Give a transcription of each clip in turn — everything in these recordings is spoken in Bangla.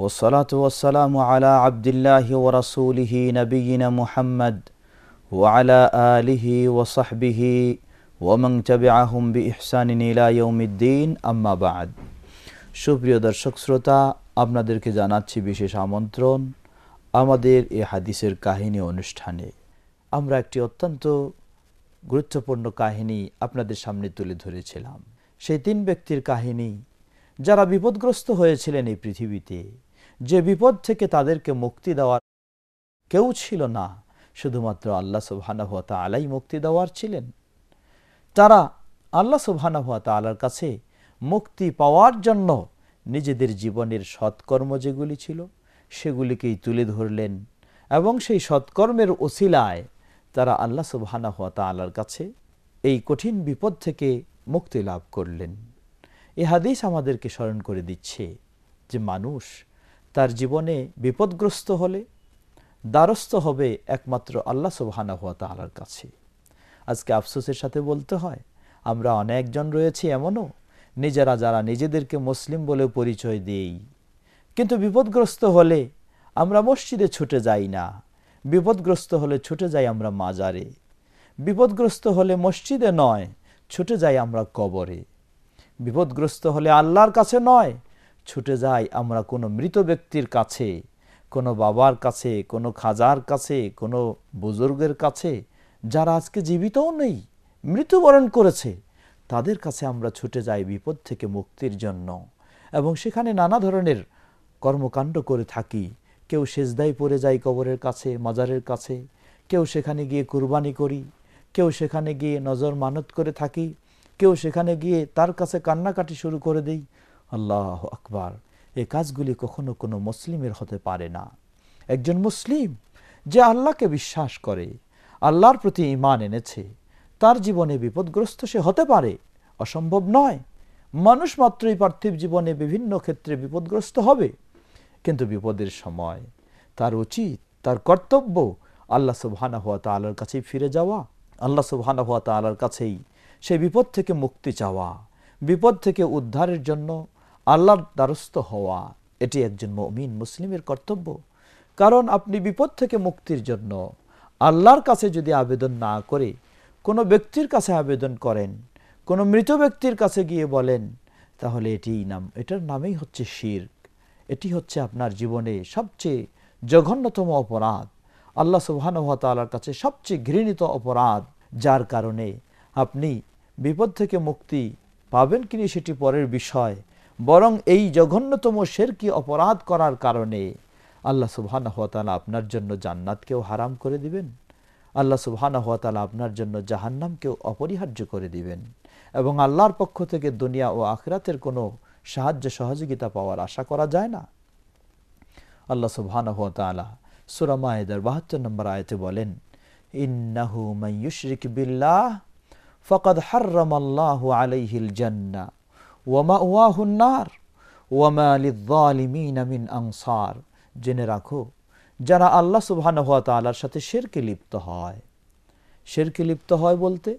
আলমিন ওসলাত ওসালাম আলা আবদুল্লাহি ওরসুলিহি নবীন মুহাম্মদ ওয়ালা আলিহি ওসাহবিহি ওমং তবিআহুম বি ইহসানিন ইলা ইয়ৌমিদ্দিন আম্মা বাদ সুপ্রিয় দর্শক শ্রোতা, আপনাদেরকে জানাচ্ছি বিশেষ আমন্ত্রণ আমাদের এ হাদিসের কাহিনী অনুষ্ঠানে। আমরা একটি অত্যন্ত গুরুত্বপূর্ণ কাহিনী আপনাদের সামনে তুলে ধরেছিলাম। সেই তিন ব্যক্তির কাহিনী, যারা বিপদগ্রস্ত হয়েছিলেন এই পৃথিবীতে যে বিপদ থেকে তাদেরকে মুক্তি দেওয়ার কেউ ছিল না, শুধুমাত্র আল্লাহ সুবহানাহুয়া আলাই মুক্তি দেওয়ার ছিলেন। তারা আল্লাহ সুবহানাহুয়া তালার কাছে মুক্তি পাওয়ার জন্য নিজেদের জীবনের সৎকর্ম যেগুলি ছিল, সেগুলিকেই তুলে ধরলেন এবং সেই সৎকর্মের ওসিলায় তারা আল্লাহ সুবহানা হাত তালার কাছে এই কঠিন বিপদ থেকে মুক্তি লাভ করলেন। এ হাদিস আমাদেরকে স্মরণ করে দিচ্ছে যে মানুষ তার জীবনে বিপদগ্রস্ত হলে দ্বারস্থ হবে একমাত্র আল্লাহ সুবহানা হাত তালার কাছে। আজকে আফসোসের সাথে বলতে হয়, আমরা অনেকজন রয়েছি এমনও, নিজেরা যারা নিজেদেরকে মুসলিম বলে পরিচয় দেই। কিন্তু বিপদগ্রস্ত হলে আমরা মসজিদে ছুটে যাই না। বিপদগ্রস্ত হলে ছুটে যাই আমরা মাজারে। বিপদগ্রস্ত হলে মসজিদে নয়, ছুটে যাই আমরা কবরে। বিপদগ্রস্ত হলে আল্লাহর কাছে নয় ছুটে যাই আমরা কোনো মৃত ব্যক্তির কাছে, কোনো বাবার কাছে, কোনো খাজার কাছে, কোনো বুজুর্গের কাছে, যারা আজকে জীবিতও নেই, মৃত্যুবরণ করেছে, তাদের কাছে আমরা ছুটে যাই বিপদ থেকে মুক্তির জন্য। এবং সেখানে নানা ধরনের কর্মকাণ্ড করে থাকি। কেউ সেজদাই পড়ে যায় কবরের কাছে, মাজারের কাছে, কেউ সেখানে গিয়ে কুরবানি করি, কেউ সেখানে গিয়ে নজর মানত করে থাকি, কেউ সেখানে গিয়ে তার কাছে কান্নাকাটি শুরু করে দেই। আল্লাহ আকবার। এই কাজগুলি কখনো কোনো মুসলিমের হতে পারে না। একজন মুসলিম যে আল্লাহকে বিশ্বাস করে, আল্লাহর প্রতি ইমান এনেছে, তার জীবনে বিপদগ্রস্ত সে হতে পারে, অসম্ভব নয়। মানুষ মাত্রই পার্থিব জীবনে বিভিন্ন ক্ষেত্রে বিপদগ্রস্ত হবে, কিন্তু বিপদের সময় তার উচিত, তার কর্তব্য আল্লাহ সুবহানা হাত তালার কাছেই ফিরে যাওয়া, আল্লাহ সুবহানা হাত তালার কাছেই সেই বিপদ থেকে মুক্তি চাওয়া, বিপদ থেকে উদ্ধারের জন্য আল্লাহর দ্বারস্থ হওয়া, এটি একজন মমিন মুসলিমের কর্তব্য। কারণ আপনি বিপদ থেকে মুক্তির জন্য আল্লাহর কাছে যদি আবেদন না করে, কোনো ব্যক্তির কাছে আবেদন করেন, কোনো মৃত ব্যক্তির কাছে গিয়ে বলেন, তাহলে এটি নাম, এটার নামেই হচ্ছে শির এটি হচ্ছে আপনার জীবনে সবচেয়ে জঘন্যতম অপরাধ। আল্লাহ সুবাহানুভাতালার কাছে সবচেয়ে ঘৃণিত অপরাধ, যার কারণে আপনি বিপদ থেকে মুক্তি পাবেন কিনি সেটি পরের বিষয়। বরং এই জঘন্যতম শেরকি অপরাধ করার কারণে আল্লাহ সুবাহানুভাতালা আপনার জন্য জান্নাতকেও হারাম করে দিবেন। আল্লাহ সুবাহানুভাতালা আপনার জন্য জাহান্নামকেও অপরিহার্য করে দিবেন। এবং আল্লাহর পক্ষ থেকে দুনিয়া ও আখরাতের কোনো সাহায্য সহযোগিতা পাওয়ার আশা করা যায় না। আল্লাহ সুবহানাহু ওয়া তাআলা সূরা মায়েদার 72 নম্বর আয়তে বলেন, ইন্নাহু ইউশরিক বিল্লাহ ফাকাদ হাররামাল্লাহু আলাইহিল জান্নাহ ওয়া মাওয়াহুন নার ওয়া মা লিয-যালিমিন মিন আনসার জেনে রাখো, যারা আল্লাহ সুবহানাহু ওয়া তাআলার সাথে শিরকে লিপ্ত হয়। শিরকে লিপ্ত হয় বলতে,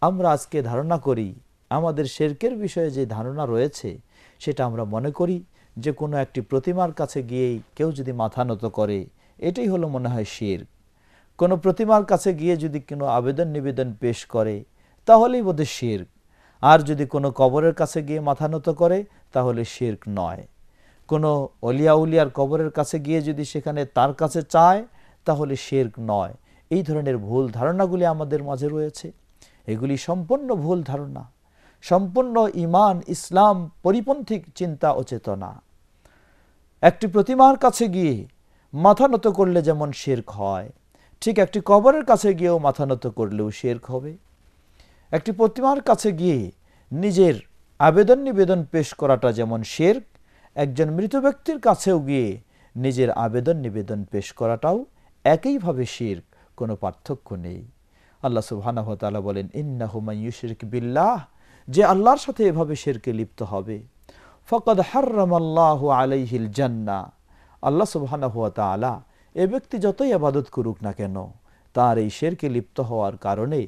আমরা আজকে ধারণা করি, আমাদের শেরকের বিষয়ে যে ধারণা রয়েছে, সেটা আমরা মনে করি, যে কোনো একটি প্রতিমার কাছে গিয়েই কেউ যদি মাথা নত করে, এটাই হলো মনে হয় শির। কোনো প্রতিমার কাছে গিয়ে যদি কোনো আবেদন নিবেদন পেশ করে, তাহলেই বোধহয় শির। আর যদি কোনো কবরের কাছে গিয়ে মাথা নত করে, তাহলে শির্ক নয়। কোনো অলিয়া উলিয়ার কবরের কাছে গিয়ে যদি সেখানে তার কাছে চায়, তাহলে শির্ক নয়। এই ধরনের ভুল ধারণাগুলি আমাদের মাঝে রয়েছে। এগুলি সম্পূর্ণ ভুল ধারণা। সম্পূর্ণ ইমান ইসলাম, পরিপন্থী চিন্তা ও চেতনা। একটি প্রতিমার কাছে গিয়ে মাথা নত করলে যেমন শেরক হয়, ঠিক একটি কবরের কাছে গিয়েও মাথা নত করলেও শেরক হবে। একটি প্রতিমার কাছে গিয়ে নিজের আবেদন নিবেদন পেশ করাটা যেমন শেরক একজন মৃত ব্যক্তির কাছেও গিয়ে নিজের আবেদন নিবেদন পেশ করাটাও একইভাবে শির, কোনো পার্থক্য নেই। আল্লাহ ওয়া তাআলা বলেন, ইন্নাহু মান ইউশরিক বিল্লাহ যে আল্লাহর সাথে এভাবে শেরকে লিপ্ত হবে। ফকদ হার্রামাল্লাহু আলাইহিল জান্নাহ। আল্লাহ তাআলা এ ব্যক্তি যতই আবাদত করুক না কেন, তার এই শেরকে লিপ্ত হওয়ার কারণে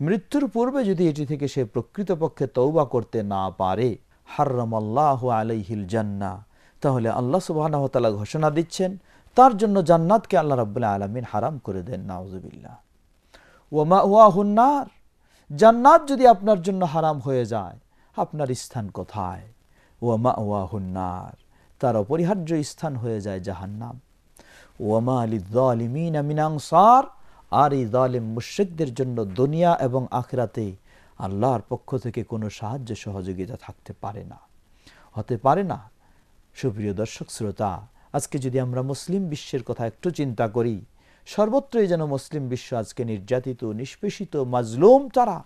মৃত্যুর পূর্বে যদি এটি থেকে সে প্রকৃতপক্ষে তৌবা করতে না পারে হার্রামাল্লাহু আলাইহিল জান্না তাহলে আল্লাহ ওয়া তাআলা ঘোষণা দিচ্ছেন, তার জন্য জান্নাতকে আল্লাহ রাব্বুল আলামিন হারাম করে দেন, নাউজুবিল্লাহ। ওমা ওয়াহুন্নার জান্নাত যদি আপনার জন্য হারাম হয়ে যায়, আপনার স্থান কোথায়? ওমা ওয়াহুন্নার তার অপরিহার্য স্থান হয়ে যায় জাহান্নাম। ওমা আলিদ্দালিমিন মিনাংসার আর এই জালিম মুশ্রিকদের জন্য দুনিয়া এবং আখরাতে আল্লাহর পক্ষ থেকে কোনো সাহায্য সহযোগিতা থাকতে পারে না। হতে পারে না। সুপ্রিয় দর্শক, শ্রোতা, আজকে যদি আমরা মুসলিম বিশ্বের কথা একটু চিন্তা করি, সর্বত্রই যেন মুসলিম বিশ্ব আজকে নির্যাতিত, নিষ্পেষিত, মাজলুম তারা,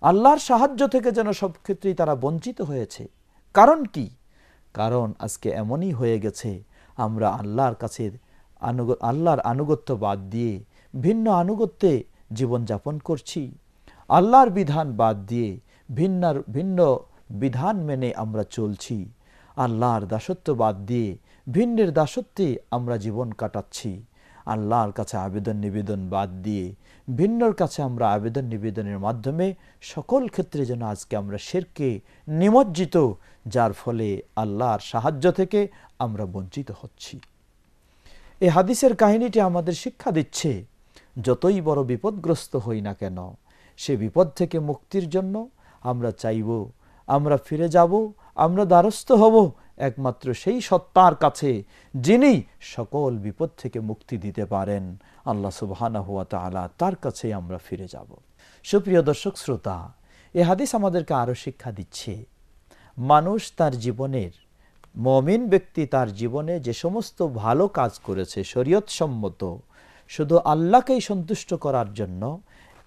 আল্লাহর সাহায্য থেকে যেন সব ক্ষেত্রেই তারা বঞ্চিত হয়েছে। কারণ কি? কারণ আজকে এমনই হয়ে গেছে, আমরা আল্লাহর কাছে আল্লাহর আনুগত্য বাদ দিয়ে ভিন্ন আনুগত্যে জীবনযাপন করছি। আল্লাহর বিধান বাদ দিয়ে ভিন্নার ভিন্ন বিধান মেনে আমরা চলছি। আল্লাহর দাসত্ব বাদ দিয়ে ভিন্নের দাসত্বে আমরা জীবন কাটাচ্ছি। আল্লাহর কাছে আবেদন নিবেদন বাদ দিয়ে ভিন্নর কাছে আমরা আবেদন নিবেদনের মাধ্যমে সকল ক্ষেত্রে যেন আজকে আমরা শেরকে নিমজ্জিত, যার ফলে আল্লাহর সাহায্য থেকে আমরা বঞ্চিত হচ্ছি। এই হাদিসের কাহিনীটি আমাদের শিক্ষা দিচ্ছে যতই বড় বিপদগ্রস্ত হই না কেন, সে বিপদ থেকে মুক্তির জন্য আমরা চাইব, আমরা ফিরে যাব, আমরা দ্বারস্থ হব একমাত্র সেই সত্তার কাছে, যিনি সকল বিপদ থেকে মুক্তি দিতে পারেন। আল্লাহ সুবহানা হুয়া তালা তার কাছে আমরা ফিরে যাব। সুপ্রিয় দর্শক শ্রোতা, এ হাদিস আমাদেরকে আরও শিক্ষা দিচ্ছে, মানুষ তার জীবনের, মমিন ব্যক্তি তার জীবনে যে সমস্ত ভালো কাজ করেছে শরীয়ত সম্মত শুধু আল্লাহকেই সন্তুষ্ট করার জন্য,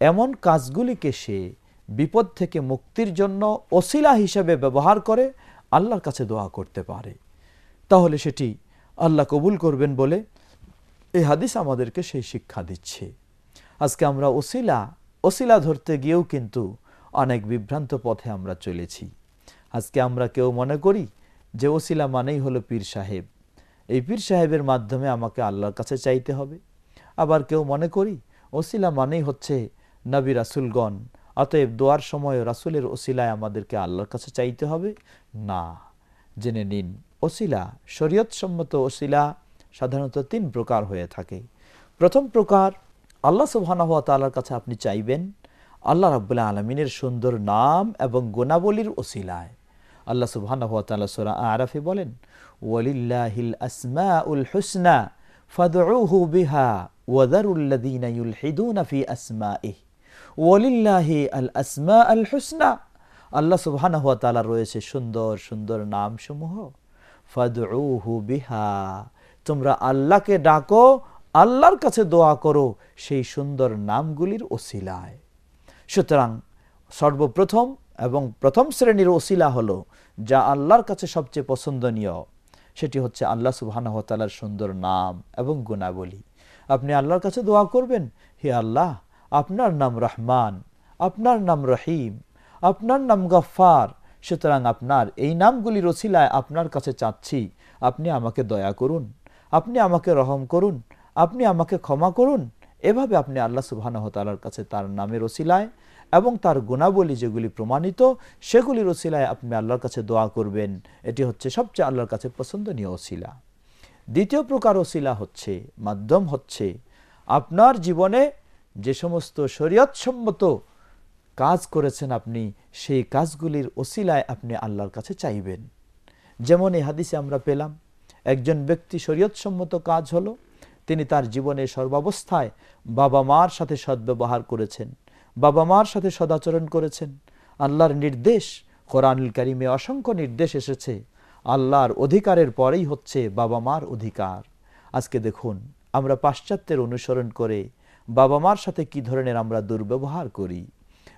এমন কাজগুলিকে সে বিপদ থেকে মুক্তির জন্য অশিলা হিসেবে ব্যবহার করে আল্লাহর কাছে দোয়া করতে পারে। তাহলে সেটি আল্লাহ কবুল করবেন বলে এই হাদিস আমাদেরকে সেই শিক্ষা দিচ্ছে। আজকে আমরা ওসিলা ওসিলা ধরতে গিয়েও কিন্তু অনেক বিভ্রান্ত পথে আমরা চলেছি। আজকে আমরা কেউ মনে করি যে ওসিলা মানেই হলো পীর সাহেব। এই পীর সাহেবের মাধ্যমে আমাকে আল্লাহর কাছে চাইতে হবে। আবার কেউ মনে করি? ওসিলা মানেই হচ্ছে নবী রাসুলগণ। অতএব দোয়ার সময় রাসুলের ওসিলায় আমাদেরকে আল্লাহর কাছে চাইতে হবে। না, জেনে নিন, ওসিলা শরীয়ত সম্মত ওসিলা সাধারণত তিন প্রকার হয়ে থাকে। প্রথম প্রকার, আল্লাহ সুবহানাহু ওয়া তাআলার কাছে আপনি চাইবেন আল্লাহ রাব্বুল আলমিনের সুন্দর নাম এবং গুণাবলীর ওসিলায়। আল্লাহ সুবহানাহু ওয়া তাআলা সূরা আরাফে বলেন, ওয়ালিল্লাহিল আসমা উল হুসনা বিহা ওয়াদারুল্লাযীনা ইউলহিদুনা ফি আসমাইহি ওয়ালিল্লাহি আল আসমা আল হুসনা আল্লাহ সুবহানাহু ওয়া তাআলা রয়েছে সুন্দর সুন্দর নামসমূহ। ফাদউহু বিহা। তোমরা আল্লাহকে ডাকো, আল্লাহর কাছে দোয়া করো সেই সুন্দর নামগুলির ওসিলায়। সুতরাং সর্বপ্রথম এবং প্রথম শ্রেণির ওসিলা হলো যা আল্লাহর কাছে সবচেয়ে পছন্দনীয়। সেটি হচ্ছে আল্লাহ সুবাহ তালার সুন্দর নাম এবং গুণাবলী। আপনি আল্লাহর কাছে দোয়া করবেন, হে আল্লাহ, আপনার নাম রহমান, আপনার নাম রহিম, আপনার নাম গফার সুতরাং আপনার এই নামগুলি রসিলায় আপনার কাছে চাচ্ছি, আপনি আমাকে দয়া করুন, আপনি আমাকে রহম করুন, আপনি আমাকে ক্ষমা করুন এভাবে আপনি আল্লাহ সুবাহানহ তালার কাছে তার নামের রসিলায় এবং তার গুণাবলী যেগুলি প্রমাণিত, সেগুলির ওসিলায় আপনি আল্লাহর কাছে দোয়া করবেন। এটি হচ্ছে সবচেয়ে আল্লাহর কাছে পছন্দনীয় ওসিলা। দ্বিতীয় প্রকার ওসিলা হচ্ছে, মাধ্যম হচ্ছে আপনার জীবনে যে সমস্ত শরীয়তসম্মত কাজ করেছেন আপনি, সেই কাজগুলির ওসিলায় আপনি আল্লাহর কাছে চাইবেন। যেমন এই হাদিসে আমরা পেলাম, একজন ব্যক্তি শরীয়তসম্মত কাজ হলো তিনি তার জীবনে সর্বাবস্থায় বাবা মার সাথে সদ্ব্যবহার করেছেন। বাবা মার সাথে সদাচরণ করেছেন। আল্লাহর নির্দেশ, কোরআনুল কারিমে অসংখ্য নির্দেশ এসেছে। আল্লাহর অধিকারের পরেই হচ্ছে বাবা মার অধিকার। আজকে দেখুন, আমরা পাশ্চাত্যের অনুসরণ করে বাবা মার সাথে কি ধরনের আমরা দুর্ব্যবহার করি।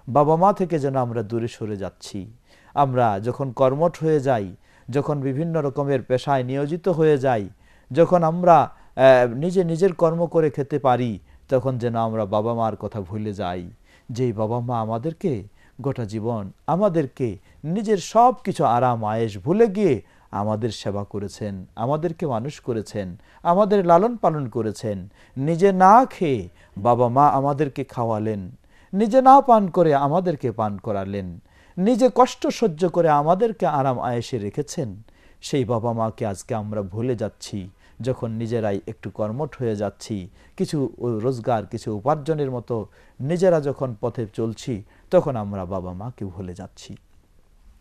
বাবা মা থেকে যেন আমরা দূরে সরে যাচ্ছি। আমরা যখন কর্মঠ হয়ে যাই, যখন বিভিন্ন রকমের পেশায় নিয়োজিত হয়ে যাই, যখন আমরা নিজে নিজের কর্ম করে খেতে পারি, তখন যেন আমরা বাবা মার কথা ভুলে যাই। যেই বাবা মা আমাদেরকে, গোটা জীবন আমাদেরকে নিজের সব কিছু আরাম আয়েস ভুলে গিয়ে আমাদের সেবা করেছেন, আমাদেরকে মানুষ করেছেন, আমাদের লালন পালন করেছেন। নিজে না খেয়ে বাবা মা আমাদেরকে খাওয়ালেন, নিজে না পান করে আমাদেরকে পান করালেন, নিজে কষ্ট সহ্য করে আমাদেরকে আরাম আয়েসে রেখেছেন, সেই বাবা মাকে আজকে আমরা ভুলে যাচ্ছি। যখন নিজেরাই একটু কর্মঠ হয়ে যাচ্ছি, কিছু রোজগার, কিছু উপার্জনের মতো নিজেরা যখন পথে চলছি, তখন আমরা বাবা মাকে ভুলে যাচ্ছি।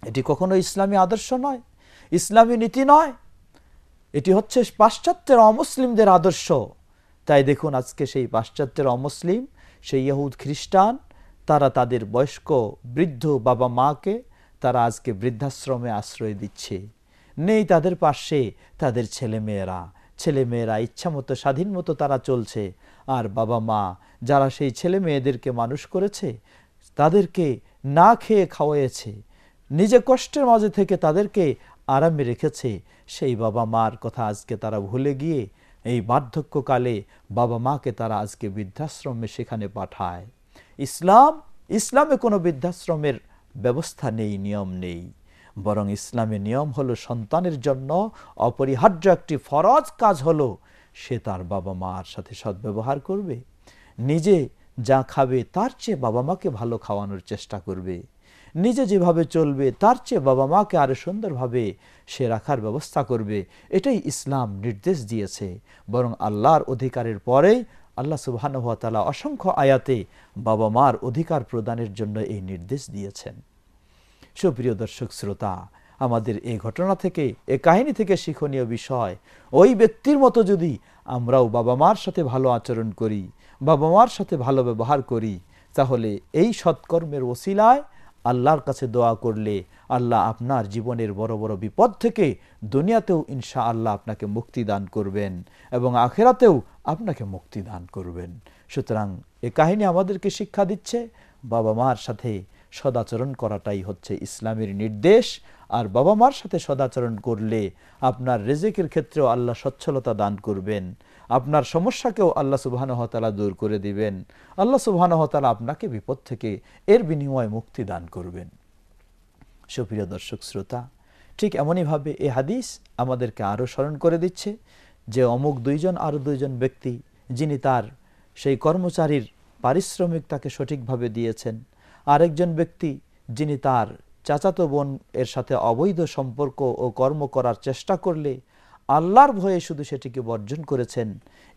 এটি কখনো ইসলামী আদর্শ নয়, ইসলামী নীতি নয়। এটি হচ্ছে পাশ্চাত্যের অমুসলিমদের আদর্শ। তাই দেখুন আজকে সেই পাশ্চাত্যের অমুসলিম, সেই ইহুদ খ্রিস্টান, তারা তাদের বয়স্ক বৃদ্ধ বাবা মাকে, তারা আজকে বৃদ্ধাশ্রমে আশ্রয় দিচ্ছে। নেই তাদের পাশে তাদের ছেলে মেয়েরা ছেলে মেয়েরা ইচ্ছা মতো, স্বাধীন মতো তারা চলছে। আর বাবা মা যারা সেই ছেলে মেয়েদেরকে মানুষ করেছে, তাদেরকে না খেয়ে খাওয়াইছে নিজে কষ্টের মাঝে থেকে তাদেরকে আরামে রেখেছে, সেই বাবা মার কথা আজকে তারা ভুলে গিয়ে এই বার্ধক্যকালে বাবা মাকে তারা আজকে বৃদ্ধাশ্রমে সেখানে পাঠায়। ইসলাম, ইসলামে কোনো বৃদ্ধাশ্রমের ব্যবস্থা নেই, নিয়ম নেই। বরং ইসলামের নিয়ম হলো সন্তানের জন্য অপরিহার্য একটি ফরজ কাজ হলো, সে তার বাবা মার সাথে সদ্ব্যবহার করবে। নিজে যা খাবে তার চেয়ে বাবা মাকে ভালো খাওয়ানোর চেষ্টা করবে। নিজে যেভাবে চলবে তার চেয়ে বাবা মাকে আরও সুন্দরভাবে সে রাখার ব্যবস্থা করবে। এটাই ইসলাম নির্দেশ দিয়েছে। বরং আল্লাহর অধিকারের পরেই আল্লাহ সুবাহানুভাতালা অসংখ্য আয়াতে বাবা মার অধিকার প্রদানের জন্য এই নির্দেশ দিয়েছেন। সুপ্রিয় দর্শক শ্রোতা, আমাদের এই ঘটনা থেকে এ কাহিনী থেকে শিক্ষণীয় বিষয়, ওই ব্যক্তির মতো যদি আমরাও বাবা মার সাথে ভালো আচরণ করি, বাবা মার সাথে ভালো ব্যবহার করি, তাহলে এই সৎকর্মের ওসিলায় আল্লাহর কাছে দোয়া করলে আল্লাহ আপনার জীবনের বড় বড় বিপদ থেকে দুনিয়াতেও ইনশা আল্লাহ আপনাকে মুক্তি দান করবেন এবং আখেরাতেও আপনাকে মুক্তি দান করবেন। সুতরাং এ কাহিনী আমাদেরকে শিক্ষা দিচ্ছে, বাবা মার সাথে সদাচরণ করাটাই হচ্ছে ইসলামের নির্দেশ। আর বাবা মার সাথে সদাচরণ করলে আপনার রেজেকের ক্ষেত্রেও আল্লাহ সচ্ছলতা দান করবেন। আপনার সমস্যাকেও আল্লাহ সুবাহানহতালা দূর করে দিবেন। আল্লাহ সুবাহানহতালা আপনাকে বিপদ থেকে এর বিনিময়ে মুক্তি দান করবেন। সুপ্রিয় দর্শক, শ্রোতা, ঠিক এমনইভাবে এ হাদিস আমাদেরকে আরও স্মরণ করে দিচ্ছে যে অমুক দুইজন, আরও দুইজন ব্যক্তি যিনি তার সেই কর্মচারীর পারিশ্রমিক তাকে সঠিকভাবে দিয়েছেন আরেকজন ব্যক্তি যিনি তার চাচাতো বোন এর সাথে অবৈধ সম্পর্ক ও কর্ম করার চেষ্টা করলে আল্লাহর ভয়ে শুধু সেটিকে বর্জন করেছেন।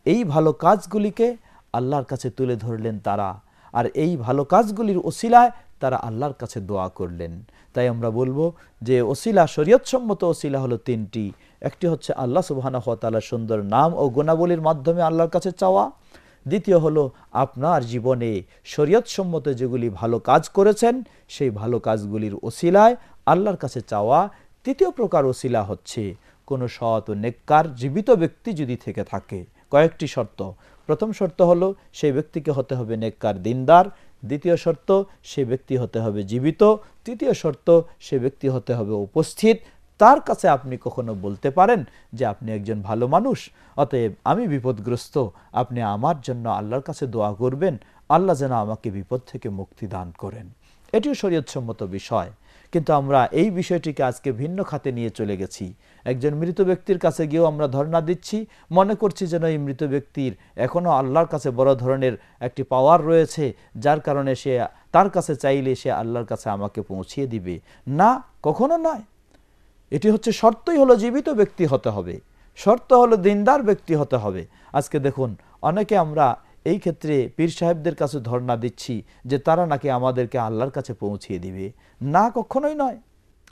এই ভালো কাজগুলিকে আল্লাহর কাছে তুলে ধরলেন তারা আর এই ভালো কাজগুলির ওসিলায় তারা আল্লাহর কাছে দোয়া করলেন। তাই আমরা বলব যে ওসিলা, শরীয়তসম্মত ওসিলা হলো তিনটি। একটি হচ্ছে আল্লাহ সুবাহানা হতালার সুন্দর নাম ও গুণাবলীর মাধ্যমে আল্লাহর কাছে চাওয়া। দ্বিতীয় হলো আপনার জীবনে শরীয়তসম্মত যেগুলি ভালো কাজ করেছেন, সেই ভালো কাজগুলির ওসিলায় আল্লাহর কাছে চাওয়া তৃতীয় প্রকার ওসিলা হচ্ছে কোনো সৎ নেককার জীবিত ব্যক্তি যদি থেকে থাকে। কয়েকটি শর্ত। প্রথম শর্ত হলো সেই ব্যক্তিকে হতে হবে নেককার দিনদার। দ্বিতীয় শর্ত, সে ব্যক্তি হতে হবে জীবিত। তৃতীয় শর্ত, সে ব্যক্তি হতে হবে উপস্থিত। তার কাছে আপনি কখনো বলতে পারেন যে আপনি একজন ভালো মানুষ? অতএব আমি বিপদগ্রস্ত। আপনি আমার জন্য আল্লাহর কাছে দোয়া করবেন। আল্লাহ যেন আমাকে বিপদ থেকে মুক্তি দান করেন। এটিও শরীয়তসম্মত বিষয়। কিন্তু আমরা এই বিষয়টিকে আজকে ভিন্ন খাতে নিয়ে চলে গেছি। একজন মৃত ব্যক্তির কাছে গিয়েও আমরা ধর্ণা দিচ্ছি। মনে করছি যেন এই মৃত ব্যক্তির এখনও আল্লাহর কাছে বড় ধরনের একটি পাওয়ার রয়েছে, যার কারণে সে, তার কাছে চাইলে সে আল্লাহর কাছে আমাকে পৌঁছিয়ে দিবে। না, কখনো নয়। এটি হচ্ছে শর্তই হলো জীবিত ব্যক্তি হতে হবে। শর্ত হলো দিনদার ব্যক্তি হতে হবে। আজকে দেখুন, অনেকে আমরা এই ক্ষেত্রে পীর সাহেবদের কাছে ধর্ণা দিচ্ছি যে তারা নাকি আমাদেরকে আল্লাহর কাছে পৌঁছিয়ে দিবে। না, কখনোই নয়।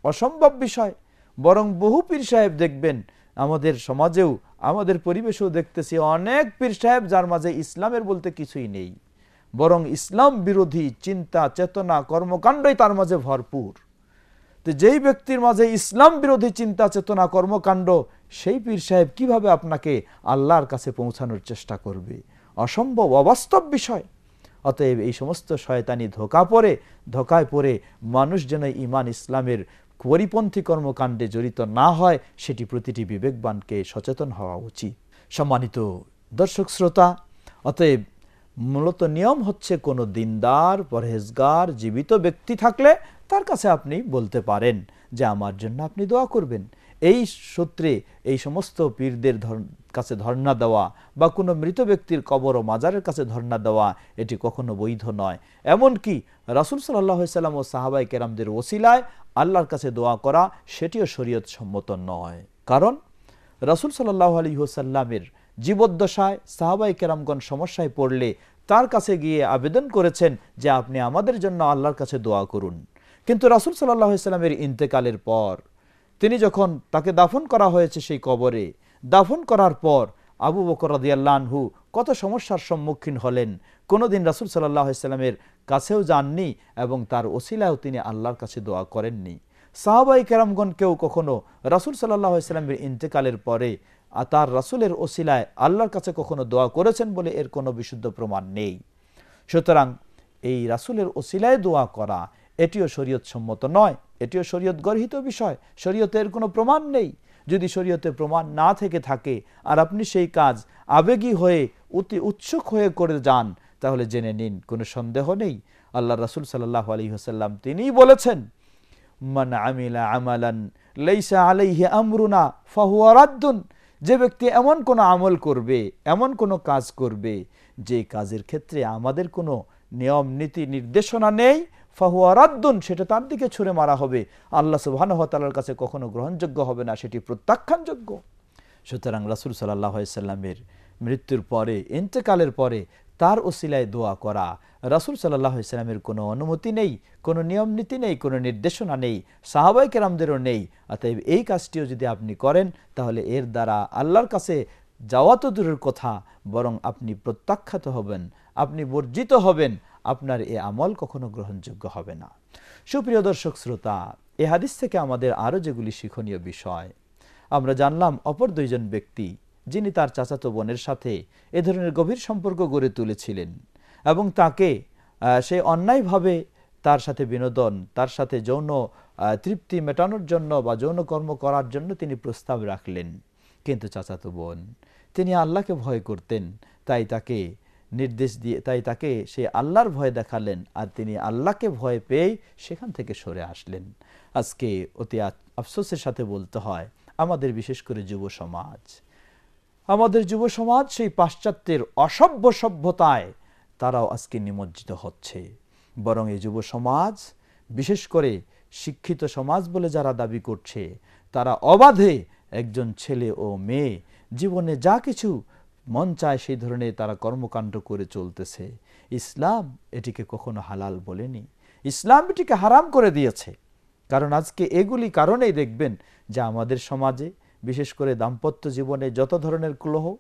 অসম্ভব বিষয়। বরং বহু পীর সাহেব দেখবেন, আমাদের সমাজেও, আমাদের পরিবেশেও দেখতেছি অনেক পীর সাহেব যার মাঝে ইসলামের বলতে কিছুই নেই। বরং ইসলাম বিরোধী চিন্তা, চেতনা, কর্মকাণ্ডই তার মাঝে ভরপুর। তো যেই ব্যক্তির মাঝে ইসলাম বিরোধী চিন্তা, চেতনা, কর্মকাণ্ড, সেই পীর সাহেব কীভাবে আপনাকে আল্লাহর কাছে পৌঁছানোর চেষ্টা করবে? অসম্ভব, অবাস্তব বিষয়। অতএব এই সমস্ত শয়তানি ধোকা পড়ে ধোকায় পড়ে মানুষ যেন ইমান ইসলামের পরিপন্থী কর্মকাণ্ডে জড়িত না হয়, সেটি প্রতিটি বিবেকবানকে সচেতন হওয়া উচিত। সম্মানিত দর্শক, শ্রোতা, অতএব মূলত নিয়ম হচ্ছে কোনো দিনদার, পরহেজগার, জীবিত ব্যক্তি থাকলে তার কাছে আপনি বলতে পারেন যে আমার জন্য আপনি দোয়া করবেন। এই সূত্রে এই সমস্ত পীরদের কাছে ধর্ণা দেওয়া বা কোনো মৃত ব্যক্তির কবর ও মাজারের কাছে ধর্ণা দেওয়া, এটি কখনো বৈধ নয়। এমনকি রাসুল সাল্লাম ও সাহাবাই কেরামদের ওসিলায় আল্লাহর কাছে দোয়া করা, সেটিও শরীয়ত সম্মত নয়। কারণ রাসুল সাল্লাহ আলী হোসাল্লামের জীবদ্দশায় সাহাবাই কেরামগণ সমস্যায় পড়লে তার কাছে গিয়ে আবেদন করেছেন যে আপনি আমাদের জন্য আল্লাহর কাছে দোয়া করুন। কিন্তু রাসুল সাল্লাহ ইন্তেকালের পর তিনি যখন তাকে দাফন করা হয়েছে সেই কবরে, দাফন করার পর আবু বকর রাদিয়াল্লাহু কত সমস্যার সম্মুখীন হলেন, কোনোদিন রাসুল সাল্লাহ সাল্লামের কাছেও যাননি এবং তার ওসিলাও তিনি আল্লাহর কাছে দোয়া করেননি। সাহাবাই কেরামগণ কেউ কখনো রাসুল সাল্লাহ ইসলামের ইন্তেকালের পরে তার রাসুলের ওসিলায় আল্লাহর কাছে কখনো দোয়া করেছেন বলে এর কোনো বিশুদ্ধ প্রমাণ নেই। সুতরাং এই রাসুলের ওসিলায় দোয়া করা এটিও শরীয়ত সম্মত নয়। এটিও শরীয়ত গর্হিত বিষয়। শরীয়তের কোনো প্রমাণ নেই। যদি শরীয়তে প্রমাণ না থেকে থাকে আর আপনি সেই কাজ আবেগী হয়ে অতি উৎসুক হয়ে করে যান, তাহলে জেনে নিন, কোনো সন্দেহ নেই। আল্লাহ রাসুল সাল্লাহ আলী হাসাল্লাম তিনিই বলেছেন, মান আমিলা আমালান, লেইসা আলাইহি আমরুনা, ফাহুয়া রাদ্দুন। যে ব্যক্তি এমন কোনো আমল করবে, এমন কোনো কাজ করবে, যে কাজের ক্ষেত্রে আমাদের কোনো নিয়ম, নীতি, নির্দেশনা নেই, ফাহুয়া রাদ্দুন, সেটা তার দিকে ছুঁড়ে মারা হবে। আল্লাহ সুবাহানহতালার কাছে কখনো গ্রহণযোগ্য হবে না, সেটি প্রত্যাখ্যানযোগ্য। সুতরাং রাসুল সাল্লাহ সাল্লামের মৃত্যুর পরে, ইন্তেকালের পরে তার ওসিলায় দোয়া করা। রাসুল সাল্লাহ ইসলামের কোনো অনুমতি নেই, কোনো নিয়ম নীতি নেই, কোনো নির্দেশনা নেই সাহাবাই কেরামদেরও নেই। অতএব এই কাজটিও যদি আপনি করেন, তাহলে এর দ্বারা আল্লাহর কাছে যাওয়া তো দূরের কথা, বরং আপনি প্রত্যাখ্যাত হবেন, আপনি বর্জিত হবেন, আপনার এ আমল কখনো গ্রহণযোগ্য হবে না। সুপ্রিয় দর্শক শ্রোতা, এ হাদিস থেকে আমাদের আরও যেগুলি শিক্ষণীয় বিষয়, আমরা জানলাম অপর দুইজন ব্যক্তি যিনি তার চাচাতো বোনের সাথে এ ধরনের গভীর সম্পর্ক গড়ে তুলেছিলেন এবং তাকে সে অন্যায়ভাবে তার সাথে বিনোদন, তার সাথে যৌন তৃপ্তি মেটানোর জন্য বা যৌন কর্ম করার জন্য তিনি প্রস্তাব রাখলেন। কিন্তু চাচাতো বোন, তিনি আল্লাহকে ভয় করতেন, তাই তাকে নির্দেশ দিয়ে, তাই তাকে সে আল্লাহর ভয় দেখালেন আর তিনি আল্লাহকে ভয় পেয়ে সেখান থেকে সরে আসলেন। আজকে অতি আফসোসের সাথে বলতে হয়, আমাদের বিশেষ করে যুব সমাজ আমাদের যুব সমাজ সেই পাশ্চাত্যের অসভ্য সভ্যতায় তারাও আজকে নিমজ্জিত হচ্ছে। বরং এই যুব সমাজ বিশেষ করে শিক্ষিত সমাজ বলে যারা দাবি করছে, তারা অবাধে একজন ছেলে ও মেয়ে জীবনে যা কিছু মন চায় সেই ধরনের তারা কর্মকাণ্ড করে চলতেছে। ইসলাম এটিকে কখনো হালাল বলেনি। ইসলাম এটিকে হারাম করে দিয়েছে। কারণ আজকে এগুলি কারণেই দেখবেন যে আমাদের সমাজে বিশেষ করে দাম্পত্য জীবনে যত ধরনের ক্লোহ,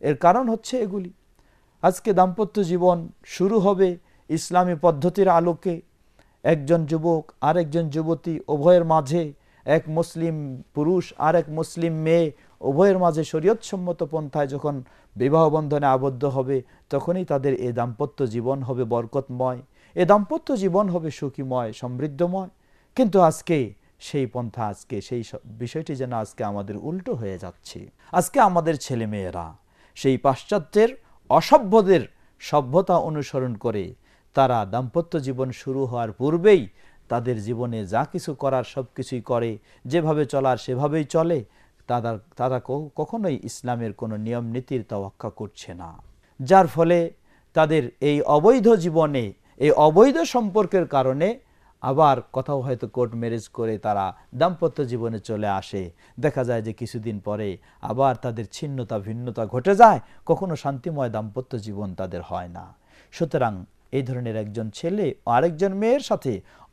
এর কারণ হচ্ছে এগুলি। আজকে দাম্পত্য জীবন শুরু হবে ইসলামী পদ্ধতির আলোকে। একজন যুবক আর একজন যুবতী উভয়ের মাঝে এক মুসলিম পুরুষ আর এক মুসলিম মেয়ে উভয়ের মাঝে শরীয়তসম্মত পন্থায় যখন বিবাহ বন্ধনে আবদ্ধ হবে, তখনই তাদের এ দাম্পত্য জীবন হবে বরকতময়। এ দাম্পত্য জীবন হবে সুখীময়, সমৃদ্ধময়। কিন্তু আজকে সেই পন্থা আজকে, সেই বিষয়টি যেন আজকে আমাদের উল্টো হয়ে যাচ্ছে। আজকে আমাদের ছেলে মেয়েরা সেই পাশ্চাত্যের অসভ্যদের সভ্যতা অনুসরণ করে, তারা দাম্পত্য জীবন শুরু হওয়ার পূর্বেই তাদের জীবনে যা কিছু করার সব কিছুই করে, যেভাবে চলার সেভাবেই চলে তারা তারা কখনোই ইসলামের কোনো নিয়ম নীতির তওয়াক্কা করছে না। যার ফলে তাদের এই অবৈধ জীবনে, এই অবৈধ সম্পর্কের কারণে আবার কোথাও হয়তো কোর্ট ম্যারেজ করে তারা দাম্পত্য জীবনে চলে আসে। দেখা যায় যে কিছুদিন পরে আবার তাদের ছিন্নতা ভিন্নতা ঘটে যায়, কখনো শান্তিময় দাম্পত্য জীবন তাদের হয় না। সুতরাং এই ধরনের একজন ছেলে আরেকজন মেয়ের সাথে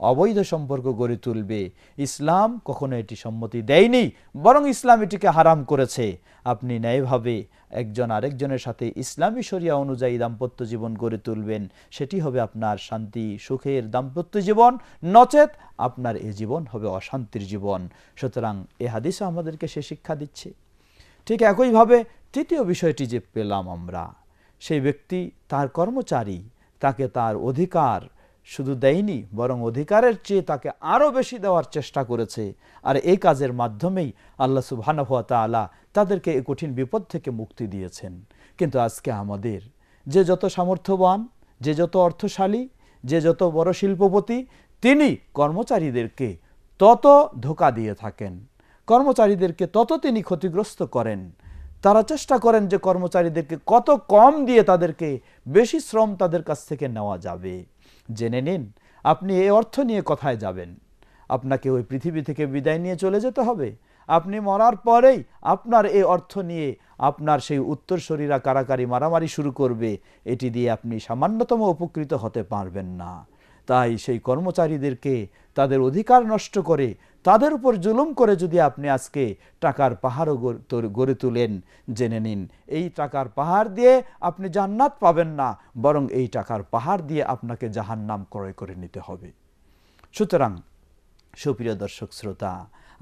অবৈধ সম্পর্ক গড়ে তুলবে। ইসলাম কখনো এটি সম্মতি দেয়নি, বরং ইসলাম এটিকে হারাম করেছে। আপনি ন্যায়ভাবে একজন আরেকজনের সাথে ইসলামী শরিয়া অনুযায়ী দাম্পত্য জীবন গড়ে তুলবেন, সেটি হবে আপনার শান্তি, সুখের দাম্পত্য জীবন। নচেত আপনার এ জীবন হবে অশান্তির জীবন। সুতরাং এ হাদিসও আমাদেরকে সে শিক্ষা দিচ্ছে। ঠিক একইভাবে তৃতীয় বিষয়টি যে পেলাম আমরা, সেই ব্যক্তি তার কর্মচারী তাকে তার অধিকার শুধু দেয়নি, বরং অধিকারের চেয়ে তাকে আরও বেশি দেওয়ার চেষ্টা করেছে। আর এই কাজের মাধ্যমেই আল্লাহ সুবহানাহুয়া তাআলা তাদেরকে এই কঠিন বিপদ থেকে মুক্তি দিয়েছেন। কিন্তু আজকে আমাদের যে যত সামর্থ্যবান, যে যত অর্থশালী, যে যত বড় শিল্পপতি, তিনি কর্মচারীদেরকে তত ধোকা দিয়ে থাকেন। কর্মচারীদেরকে তত তিনি ক্ষতিগ্রস্ত করেন। তারা চেষ্টা করেন যে কর্মচারীদেরকে কত কম দিয়ে তাদেরকে বেশি শ্রম তাদের কাছ থেকে নেওয়া যাবে। জেনে নিন, আপনি এই অর্থ নিয়ে কোথায় যাবেন? আপনাকে ওই পৃথিবী থেকে বিদায় নিয়ে চলে যেতে হবে। আপনি মরার পরেই আপনার এই অর্থ নিয়ে আপনার সেই উত্তরসরীরা কারাকারি মারামারি শুরু করবে। এটি দিয়ে আপনি সামান্যতম উপকৃত হতে পারবেন না। তাই সেই কর্মচারীদেরকে তাদের অধিকার নষ্ট করে, তাদের উপর জুলুম করে যদি আপনি আজকে টাকার পাহাড়ও গড়ে তুলেন, জেনে নিন। এই টাকার পাহাড় দিয়ে আপনি জান্নাত পাবেন না, বরং এই টাকার পাহাড় দিয়ে আপনাকে জাহান্নাম ক্রয় করে নিতে হবে। সুতরাং সুপ্রিয় দর্শক, শ্রোতা,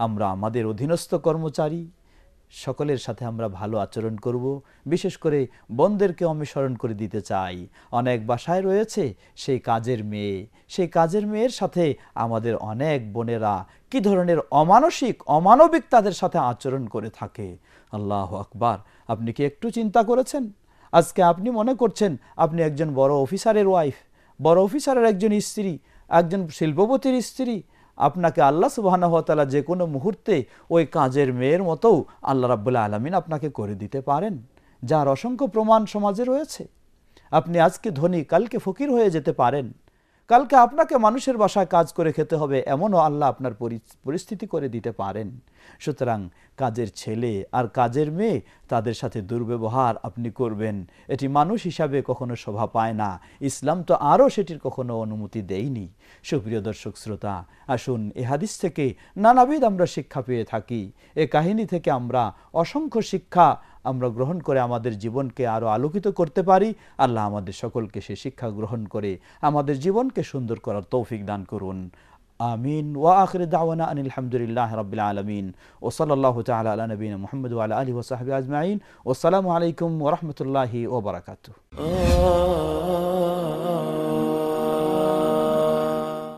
আমরা আমাদের অধীনস্থ কর্মচারী সকলের সাথে আমরা ভালো আচরণ করব, বিশেষ করে বোনদেরকে অনুসরণ করে দিতে চাই। অনেক বাসায় রয়েছে সেই কাজের মেয়ে। সেই কাজের মেয়ের সাথে আমাদের অনেক বোনেরা কি ধরনের অমানসিক, অমানবিক তাদের সাথে আচরণ করে থাকে। আল্লাহ আকবার, আপনি কি একটু চিন্তা করেছেন? আজকে আপনি মনে করছেন আপনি একজন বড় অফিসারের ওয়াইফ, বড় অফিসারের একজন স্ত্রী, একজন শিল্পপতির স্ত্রী আপনাকে আল্লাহ সুবাহানহতালা যে কোনো মুহূর্তে ওই কাজের মেয়ের মতো আল্লাহ রাবুল্লাহ আলমিন আপনাকে করে দিতে পারেন, যার অসংখ্য প্রমাণ সমাজে রয়েছে। আপনি আজকে ধনী, কালকে ফকির হয়ে যেতে পারেন। কালকে আপনাকে মানুষের বাসায় কাজ করে খেতে হবে, এমনও আল্লাহ আপনার পরিস্থিতি করে দিতে পারেন। সুতরাং কাজের ছেলে আর কাজের মেয়ে তাদের সাথে দুর্ব্যবহার আপনি করবেন। এটি মানুষ হিসাবে কখনো শোভা পায় না। ইসলাম তো আরও সেটির কখনো অনুমতি দেয়নি। সুপ্রিয় দর্শক শ্রোতা, আসুন এ হাদিস থেকে নানাবিধ আমরা শিক্ষা পেয়ে থাকি। এ কাহিনী থেকে আমরা অসংখ্য শিক্ষা আমরা গ্রহণ করে আমাদের জীবনকে আরও আলোকিত করতে পারি। আল্লাহ আমাদের সকলকে সে শিক্ষা গ্রহণ করে, আমাদের জীবনকে সুন্দর করার তৌফিক দান করুন। আমিন। ওয়া আখির দাওয়ানা আনিল হামদুলিল্লাহ রাব্বিল আলামিন। ওয়া সাল্লাল্লাহু তাআলা আলা নবিনা মুহাম্মদ আলা আলিহি ওয়া সাহবিহি আজমাইন। ওয়া আসসালামু আলাইকুম ওয়া বারাকাতুহু।